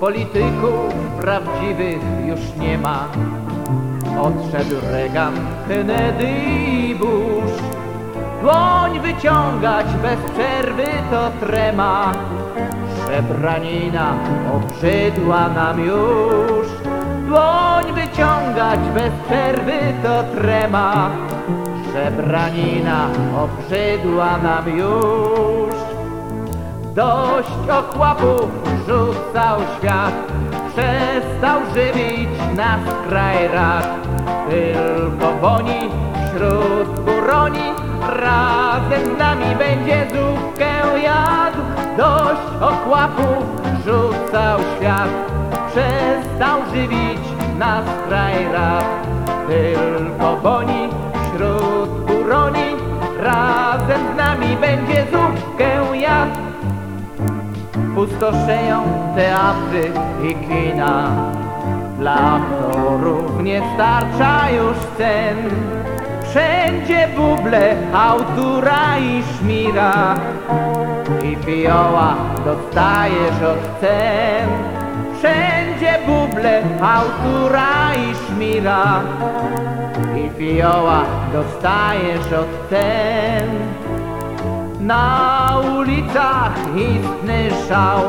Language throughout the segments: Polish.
Polityków prawdziwych już nie ma. Odszedł Reagan, Kennedy i Bush. Dłoń wyciągać bez przerwy to trema. Żebranina obrzydła nam już. Dłoń wyciągać bez przerwy to trema. Żebranina obrzydła nam już. Dość okłapów rzucał świat, przestał żywić nas kraj rad. Tylko boni wśród buroni, razem z nami będzie zupkę jadł. Dość okłapów rzucał świat, przestał żywić nas kraj rad. Tylko boni wśród buroni, razem z nami będzie zupkę. Pustoszeją teatry i kina. Dla aktorów nie starcza już cen. Wszędzie buble, autura i szmira. I fioła dostajesz od cen. Wszędzie buble, autura i szmira. I fioła dostajesz od cen. Na ulicach istny szał,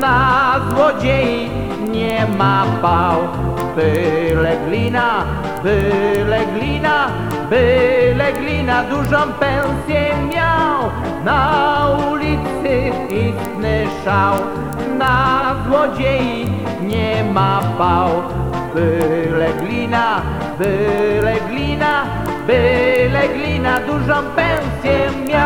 na złodziei nie ma pał. Byle glina, byle glina, byle glina dużą pensję miał. Na ulicy istny szał, na złodziei nie ma pał. Byle glina, byle glina, byle glina dużą pensję miał.